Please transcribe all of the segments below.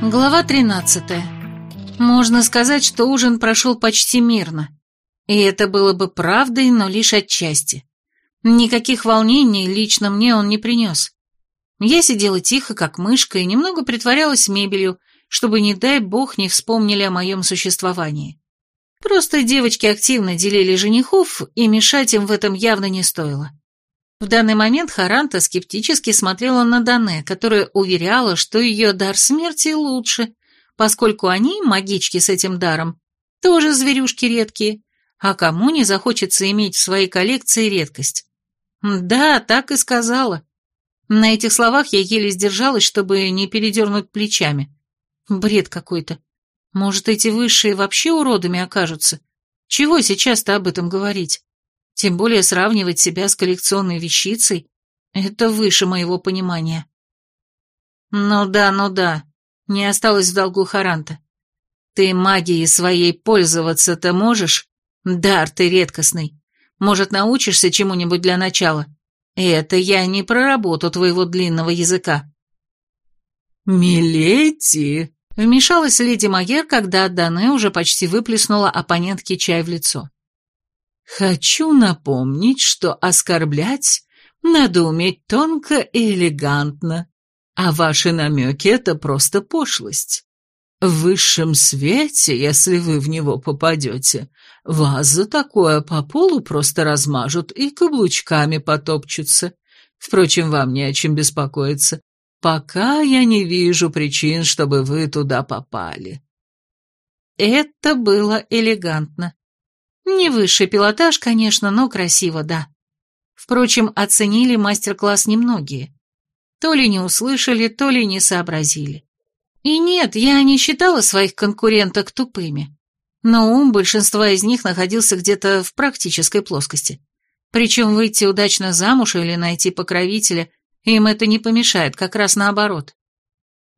Глава 13. Можно сказать, что ужин прошел почти мирно. И это было бы правдой, но лишь отчасти. Никаких волнений лично мне он не принес. Я сидела тихо, как мышка, и немного притворялась мебелью, чтобы, не дай бог, не вспомнили о моем существовании. Просто девочки активно делили женихов, и мешать им в этом явно не стоило. В данный момент Харанта скептически смотрела на Дане, которая уверяла, что ее дар смерти лучше, поскольку они, магички с этим даром, тоже зверюшки редкие, а кому не захочется иметь в своей коллекции редкость. Да, так и сказала. На этих словах я еле сдержалась, чтобы не передернуть плечами. Бред какой-то. Может, эти высшие вообще уродами окажутся? Чего сейчас-то об этом говорить? Тем более сравнивать себя с коллекционной вещицей — это выше моего понимания. Ну да, ну да, не осталось в долгу Харанта. Ты магией своей пользоваться-то можешь? Дар ты редкостный. Может, научишься чему-нибудь для начала? Это я не про работу твоего длинного языка. «Миледи!» — вмешалась леди Магер, когда Дане уже почти выплеснула оппонентке чай в лицо. Хочу напомнить, что оскорблять надо уметь тонко и элегантно, а ваши намеки — это просто пошлость. В высшем свете, если вы в него попадете, вас за такое по полу просто размажут и каблучками потопчутся. Впрочем, вам не о чем беспокоиться. Пока я не вижу причин, чтобы вы туда попали. Это было элегантно. Не высший пилотаж, конечно, но красиво, да. Впрочем, оценили мастер-класс немногие. То ли не услышали, то ли не сообразили. И нет, я не считала своих конкуренток тупыми. Но ум большинства из них находился где-то в практической плоскости. Причем выйти удачно замуж или найти покровителя им это не помешает, как раз наоборот.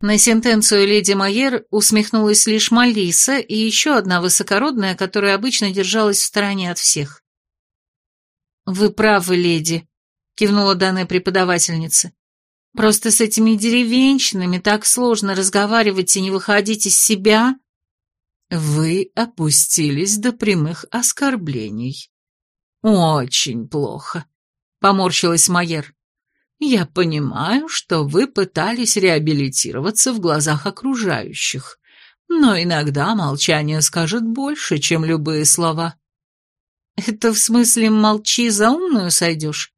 На сентенцию леди Майер усмехнулась лишь Малиса и еще одна высокородная, которая обычно держалась в стороне от всех. «Вы правы, леди», — кивнула данная преподавательница. «Просто с этими деревенщинами так сложно разговаривать и не выходить из себя». «Вы опустились до прямых оскорблений. Очень плохо», — поморщилась Майер. Я понимаю, что вы пытались реабилитироваться в глазах окружающих, но иногда молчание скажет больше, чем любые слова. Это в смысле молчи за умную сойдешь?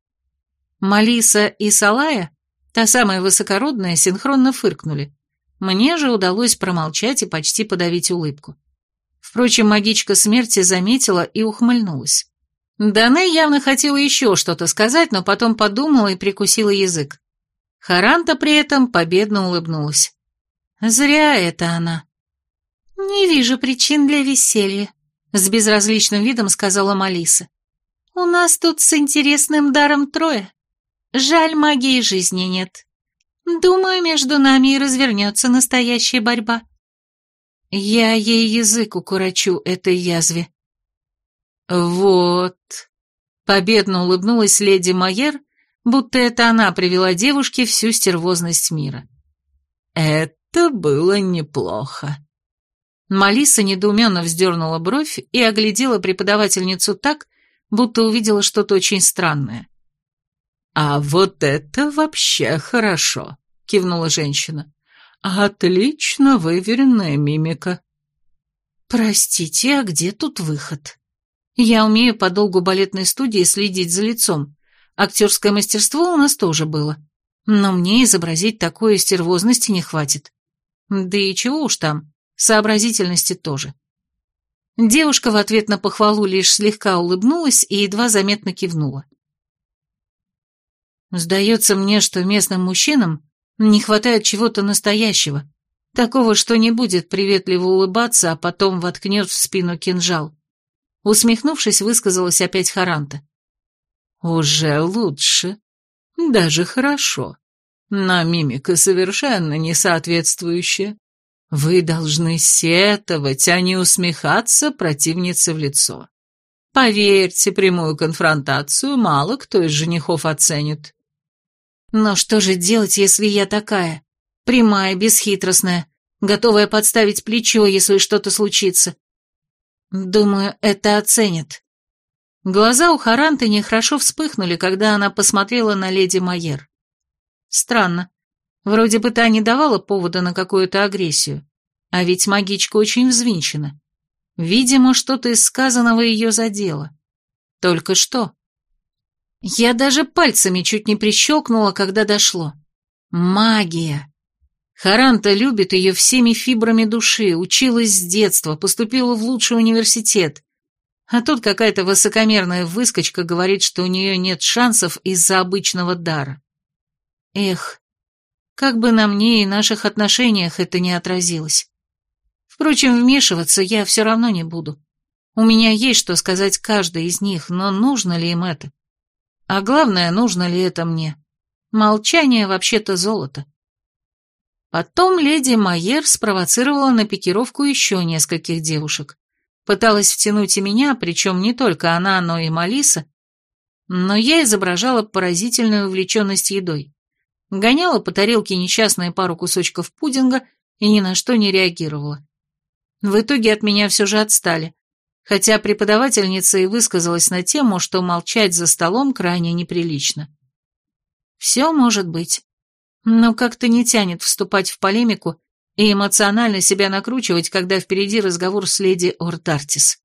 Малиса и Салая, та самая высокородная, синхронно фыркнули. Мне же удалось промолчать и почти подавить улыбку. Впрочем, магичка смерти заметила и ухмыльнулась. Дане явно хотела еще что-то сказать, но потом подумала и прикусила язык. Харанта при этом победно улыбнулась. Зря это она. «Не вижу причин для веселья», — с безразличным видом сказала Малиса. «У нас тут с интересным даром трое. Жаль, магии жизни нет. Думаю, между нами и развернется настоящая борьба». Я ей язык укорочу этой язве. «Вот», — победно улыбнулась леди Майер, будто это она привела девушке всю стервозность мира. «Это было неплохо». Малиса недоуменно вздернула бровь и оглядела преподавательницу так, будто увидела что-то очень странное. «А вот это вообще хорошо», — кивнула женщина. «Отлично выверенная мимика». «Простите, а где тут выход?» Я умею по долгу балетной студии следить за лицом. Актерское мастерство у нас тоже было. Но мне изобразить такой стервозности не хватит. Да и чего уж там, сообразительности тоже. Девушка в ответ на похвалу лишь слегка улыбнулась и едва заметно кивнула. Сдается мне, что местным мужчинам не хватает чего-то настоящего, такого, что не будет приветливо улыбаться, а потом воткнет в спину кинжал. Усмехнувшись, высказалась опять Харанта. «Уже лучше. Даже хорошо. Но мимика совершенно не соответствующая. Вы должны сетовать, а не усмехаться противнице в лицо. Поверьте, прямую конфронтацию мало кто из женихов оценит. Но что же делать, если я такая? Прямая, бесхитростная, готовая подставить плечо, если что-то случится. Думаю, это оценят. Глаза у Харанты нехорошо вспыхнули, когда она посмотрела на леди Майер. Странно. Вроде бы та не давала повода на какую-то агрессию. А ведь магичка очень взвинчена. Видимо, что-то из сказанного ее задело. Только что. Я даже пальцами чуть не прищелкнула, когда дошло. Магия. Харанта любит ее всеми фибрами души, училась с детства, поступила в лучший университет. А тут какая-то высокомерная выскочка говорит, что у нее нет шансов из-за обычного дара. Эх, как бы на мне и наших отношениях это не отразилось. Впрочем, вмешиваться я все равно не буду. У меня есть что сказать каждой из них, но нужно ли им это? А главное, нужно ли это мне? Молчание вообще-то золото. Потом леди Майер спровоцировала на пикировку еще нескольких девушек. Пыталась втянуть и меня, причем не только она, но и Малиса, но я изображала поразительную увлеченность едой. Гоняла по тарелке несчастные пару кусочков пудинга и ни на что не реагировала. В итоге от меня все же отстали, хотя преподавательница и высказалась на тему, что молчать за столом крайне неприлично. Все может быть, но как-то не тянет вступать в полемику и эмоционально себя накручивать, когда впереди разговор с леди Ортартис.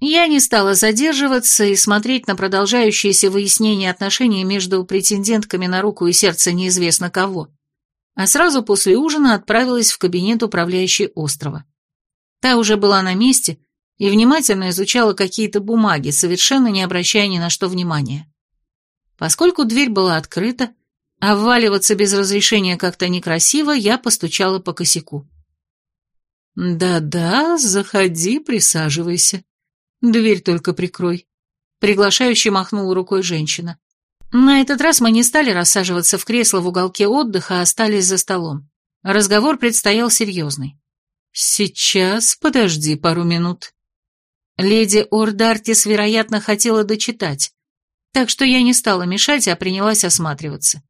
Я не стала задерживаться и смотреть на продолжающееся выяснение отношений между претендентками на руку и сердце неизвестно кого, а сразу после ужина отправилась в кабинет управляющей острова. Та уже была на месте и внимательно изучала какие-то бумаги, совершенно не обращая ни на что внимания. Поскольку дверь была открыта, а вваливаться без разрешения как-то некрасиво, я постучала по косяку. «Да-да, заходи, присаживайся. Дверь только прикрой», — приглашающе махнула рукой женщина. На этот раз мы не стали рассаживаться в кресло в уголке отдыха, а остались за столом. Разговор предстоял серьезный. «Сейчас, подожди пару минут». Леди Ордартис, вероятно, хотела дочитать, так что я не стала мешать, а принялась осматриваться.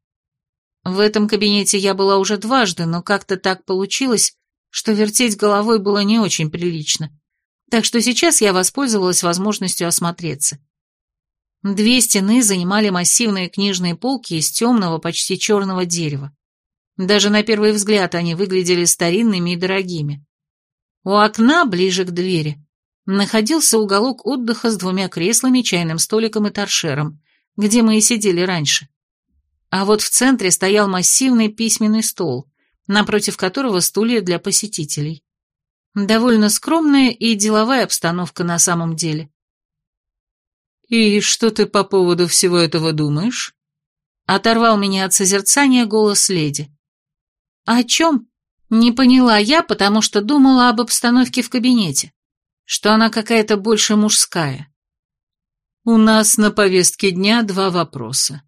В этом кабинете я была уже дважды, но как-то так получилось, что вертеть головой было не очень прилично. Так что сейчас я воспользовалась возможностью осмотреться. Две стены занимали массивные книжные полки из темного, почти черного дерева. Даже на первый взгляд они выглядели старинными и дорогими. У окна, ближе к двери, находился уголок отдыха с двумя креслами, чайным столиком и торшером, где мы и сидели раньше. А вот в центре стоял массивный письменный стол, напротив которого стулья для посетителей. Довольно скромная и деловая обстановка на самом деле. «И что ты по поводу всего этого думаешь?» Оторвал меня от созерцания голос леди. «О чем?» Не поняла я, потому что думала об обстановке в кабинете, что она какая-то больше мужская. У нас на повестке дня два вопроса.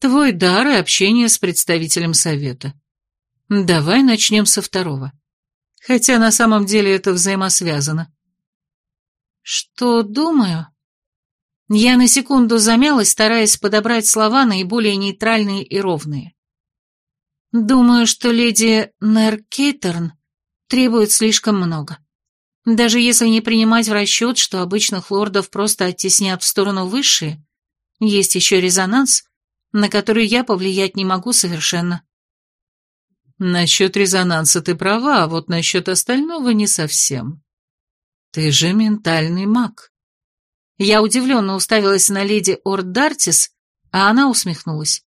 Твой дар и общение с представителем совета. Давай начнем со второго. Хотя на самом деле это взаимосвязано. Что думаю? Я на секунду замялась, стараясь подобрать слова наиболее нейтральные и ровные. Думаю, что леди Неркейтерн требует слишком много. Даже если не принимать в расчет, что обычных лордов просто оттеснят в сторону высшие, есть еще резонанс, на который я повлиять не могу совершенно. Насчет резонанса ты права, а вот насчет остального не совсем. Ты же ментальный маг. Я удивленно уставилась на леди Ордартис, а она усмехнулась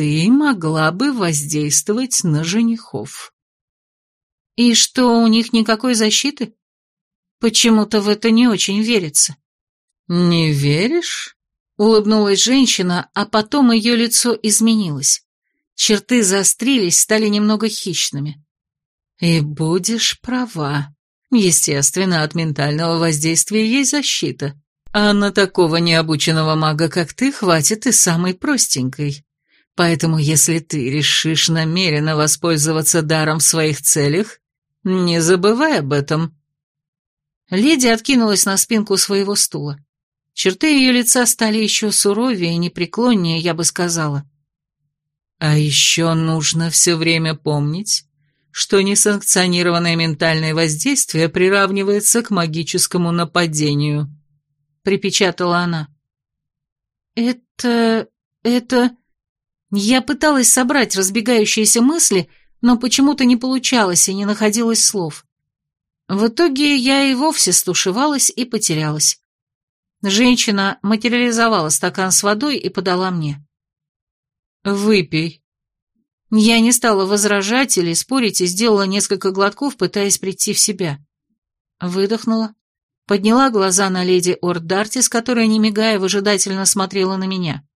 ты могла бы воздействовать на женихов. И что, у них никакой защиты? Почему-то в это не очень верится. Не веришь? Улыбнулась женщина, а потом ее лицо изменилось. Черты заострились, стали немного хищными. И будешь права. Естественно, от ментального воздействия есть защита. А на такого необученного мага, как ты, хватит и самой простенькой. Поэтому если ты решишь намеренно воспользоваться даром в своих целях, не забывай об этом». Леди откинулась на спинку своего стула. Черты ее лица стали еще суровее и непреклоннее, я бы сказала. А еще нужно все время помнить, что несанкционированное ментальное воздействие приравнивается к магическому нападению, припечатала она. Это... это... Я пыталась собрать разбегающиеся мысли, но почему-то не получалось и не находилось слов. В итоге я и вовсе стушевалась и потерялась. Женщина материализовала стакан с водой и подала мне. «Выпей». Я не стала возражать или спорить и сделала несколько глотков, пытаясь прийти в себя. Выдохнула, подняла глаза на леди Ордартис, которая, не мигая, выжидательно смотрела на меня.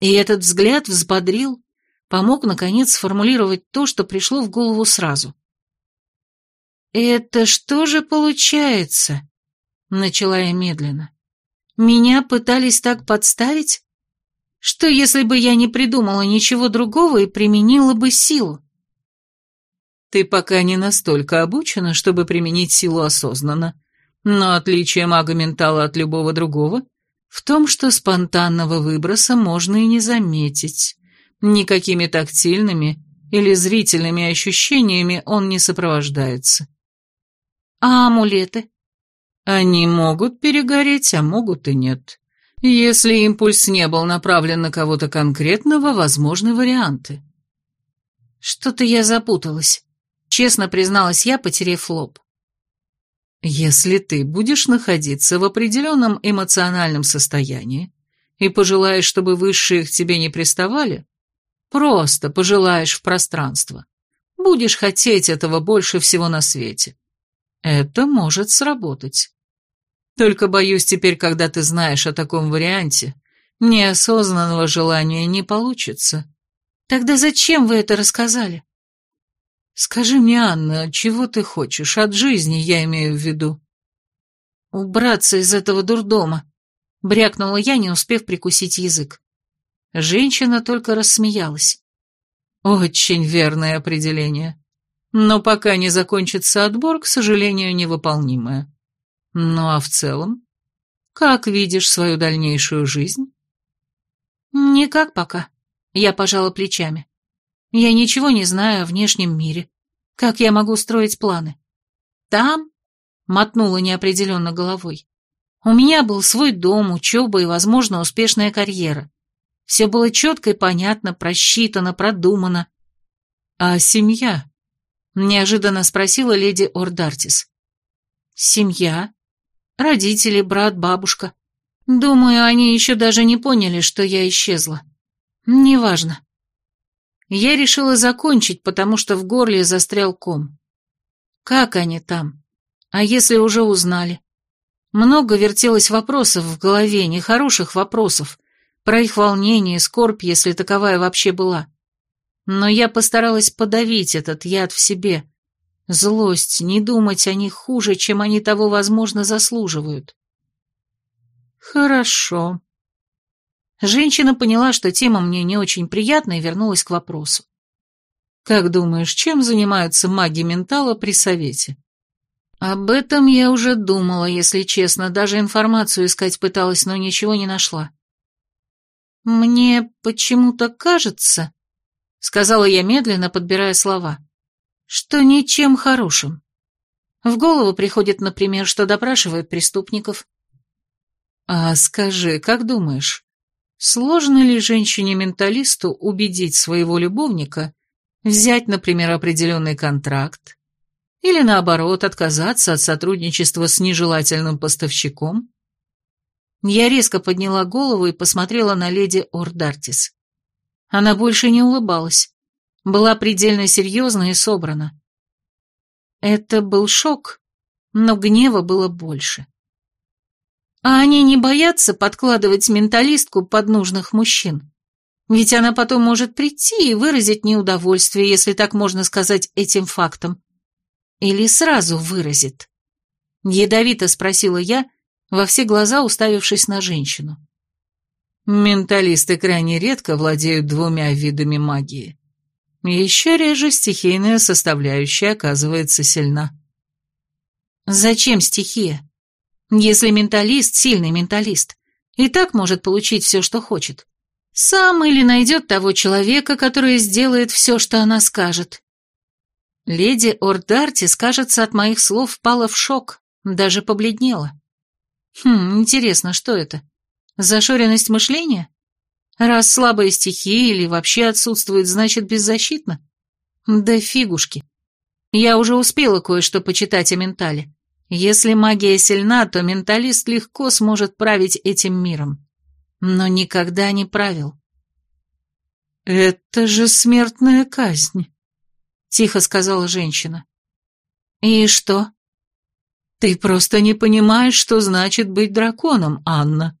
И этот взгляд взбодрил, помог, наконец, сформулировать то, что пришло в голову сразу. «Это что же получается?» — начала я медленно. «Меня пытались так подставить? Что, если бы я не придумала ничего другого и применила бы силу?» «Ты пока не настолько обучена, чтобы применить силу осознанно, но отличие мага ментала от любого другого в том, что спонтанного выброса можно и не заметить. Никакими тактильными или зрительными ощущениями он не сопровождается. А амулеты? Они могут перегореть, а могут и нет. Если импульс не был направлен на кого-то конкретного, возможны варианты. Что-то я запуталась. Честно призналась я, потеряв лоб. Если ты будешь находиться в определенном эмоциональном состоянии и пожелаешь, чтобы высшие к тебе не приставали, просто пожелаешь в пространство, будешь хотеть этого больше всего на свете. Это может сработать. Только боюсь теперь, когда ты знаешь о таком варианте, неосознанного желания не получится. Тогда зачем вы это рассказали? Скажи мне, Анна, чего ты хочешь? От жизни я имею в виду. Убраться из этого дурдома, брякнула я, не успев прикусить язык. Женщина только рассмеялась. Очень верное определение но пока не закончится отбор, к сожалению, невыполнимое. Ну а в целом, как видишь свою дальнейшую жизнь? Никак пока. Я пожала плечами. Я ничего не знаю о внешнем мире. Как я могу строить планы? Там, мотнула неопределенно головой, у меня был свой дом, учеба и, возможно, успешная карьера. Все было четко и понятно, просчитано, продумано. А семья? Неожиданно спросила леди Ордартис. Семья? Родители, брат, бабушка. Думаю, они еще даже не поняли, что я исчезла. Неважно. Я решила закончить, потому что в горле застрял ком. Как они там? А если уже узнали? Много вертелось вопросов в голове, нехороших вопросов, про их волнение, скорбь, если таковая вообще была. Но я постаралась подавить этот яд в себе. Злость, не думать о них хуже, чем они того, возможно, заслуживают. Хорошо. Женщина поняла, что тема мне не очень приятна и вернулась к вопросу. Как думаешь, чем занимаются маги ментала при совете? Об этом я уже думала, если честно, даже информацию искать пыталась, но ничего не нашла. Мне почему-то кажется, — сказала я медленно, подбирая слова, — что ничем хорошим. В голову приходит, например, что допрашивают преступников. А скажи, как думаешь, сложно ли женщине-менталисту убедить своего любовника взять, например, определенный контракт, или наоборот отказаться от сотрудничества с нежелательным поставщиком? Я резко подняла голову и посмотрела на леди Ордартис. Она больше не улыбалась. Была предельно серьезна и собрана. Это был шок, но гнева было больше. А они не боятся подкладывать менталистку под нужных мужчин? Ведь она потом может прийти и выразить неудовольствие, если так можно сказать, этим фактом. Или сразу выразит. Ядовито спросила я, во все глаза уставившись на женщину. Менталисты крайне редко владеют двумя видами магии. Еще реже стихийная составляющая оказывается сильна. Зачем стихия? Если менталист, сильный менталист, и так может получить все, что хочет. Сам или найдет того человека, который сделает все, что она скажет. Леди Ордартис, кажется, от моих слов впала в шок, даже побледнела. Хм, интересно, что это? Зашоренность мышления? Раз слабые стихии или вообще отсутствует, значит беззащитно? Да фигушки. Я уже успела кое-что почитать о ментале. Если магия сильна, то менталист легко сможет править этим миром. Но никогда не правил. «Это же смертная казнь», — тихо сказала женщина. «И что?» «Ты просто не понимаешь, что значит быть драконом, Анна.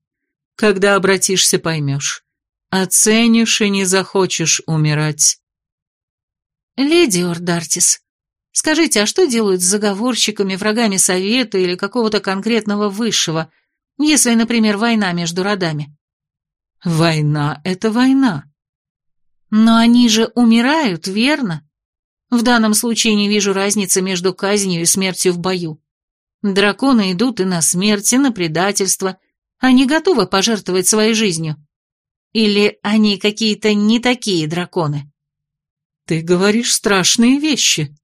Когда обратишься, поймешь. Оценишь и не захочешь умирать». «Леди Ордартис, скажите, а что делают с заговорщиками, врагами Совета или какого-то конкретного высшего, если, например, война между родами?» «Война — это война». «Но они же умирают, верно? В данном случае не вижу разницы между казнью и смертью в бою. Драконы идут и на смерть, и на предательство. Они готовы пожертвовать своей жизнью. Или они какие-то не такие драконы?» Ты говоришь страшные вещи.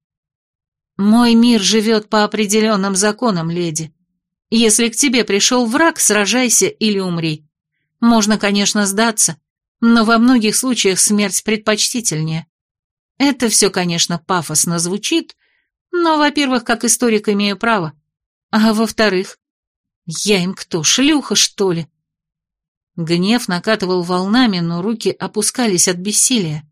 Мой мир живет по определенным законам, леди. Если к тебе пришел враг, сражайся или умри. Можно, конечно, сдаться, но во многих случаях смерть предпочтительнее. Это все, конечно, пафосно звучит, но, во-первых, как историк имею право, а во-вторых, я им кто, шлюха, что ли? Гнев накатывал волнами, но руки опускались от бессилия.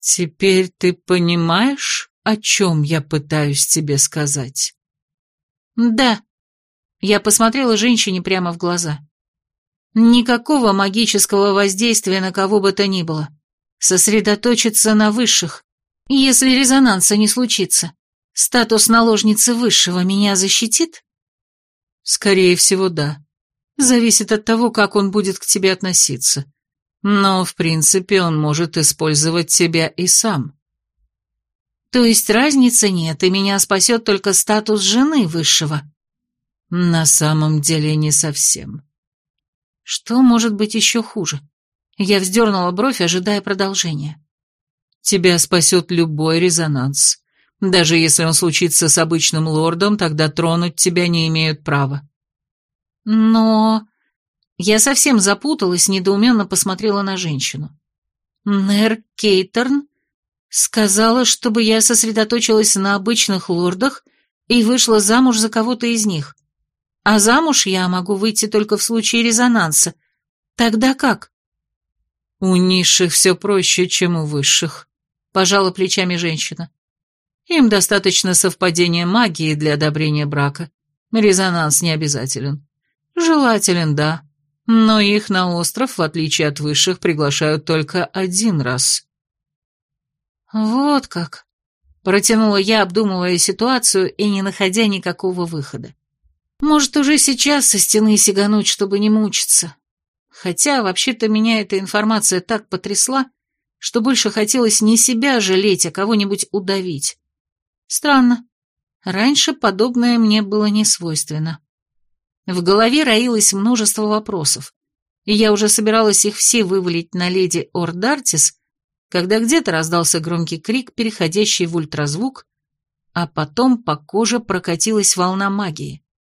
«Теперь ты понимаешь, о чем я пытаюсь тебе сказать?» «Да». Я посмотрела женщине прямо в глаза. «Никакого магического воздействия на кого бы то ни было. Сосредоточиться на высших. Если резонанса не случится, статус наложницы высшего меня защитит?» «Скорее всего, да. Зависит от того, как он будет к тебе относиться. Но, в принципе, он может использовать тебя и сам. То есть разницы нет, и меня спасет только статус жены высшего. На самом деле не совсем. Что может быть еще хуже? Я вздернула бровь, ожидая продолжения. Тебя спасет любой резонанс. Даже если он случится с обычным лордом, тогда тронуть тебя не имеют права. Но... Я совсем запуталась, недоуменно посмотрела на женщину. Нер Кейтерн сказала, чтобы я сосредоточилась на обычных лордах и вышла замуж за кого-то из них. А замуж я могу выйти только в случае резонанса. Тогда как? У низших все проще, чем у высших, пожала плечами женщина. Им достаточно совпадения магии для одобрения брака. Резонанс не обязателен. Желателен, да, но их на остров, в отличие от высших, приглашают только один раз. Вот как. Протянула я, обдумывая ситуацию и не находя никакого выхода. Может, уже сейчас со стены сигануть, чтобы не мучиться. Хотя, вообще-то, меня эта информация так потрясла, что больше хотелось не себя жалеть, а кого-нибудь удавить. Странно. Раньше подобное мне было не свойственно. В голове роилось множество вопросов, и я уже собиралась их все вывалить на леди Ордартис, когда где-то раздался громкий крик, переходящий в ультразвук, а потом по коже прокатилась волна магии.